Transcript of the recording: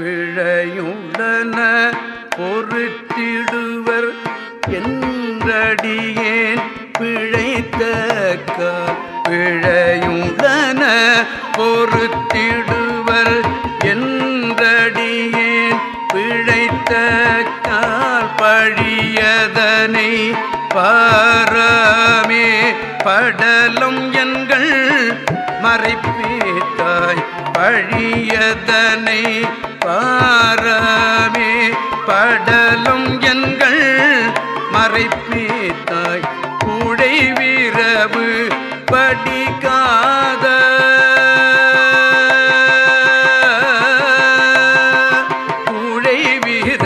பிழையுடன பொருத்திடுவர் என்றடியேன் பிழைத்த பிழையுடன பொருத்திடுவர் என்றடியேன் பிழைத்த கால் பழியதனை பாரமே படலும் எங்கள் மறைப்பீத்தாய் பழியதனை பாரமே படலும் எங்கள் மறைப்பீத்தாய். கூடை வீரவு படிக்காத கூடை வீர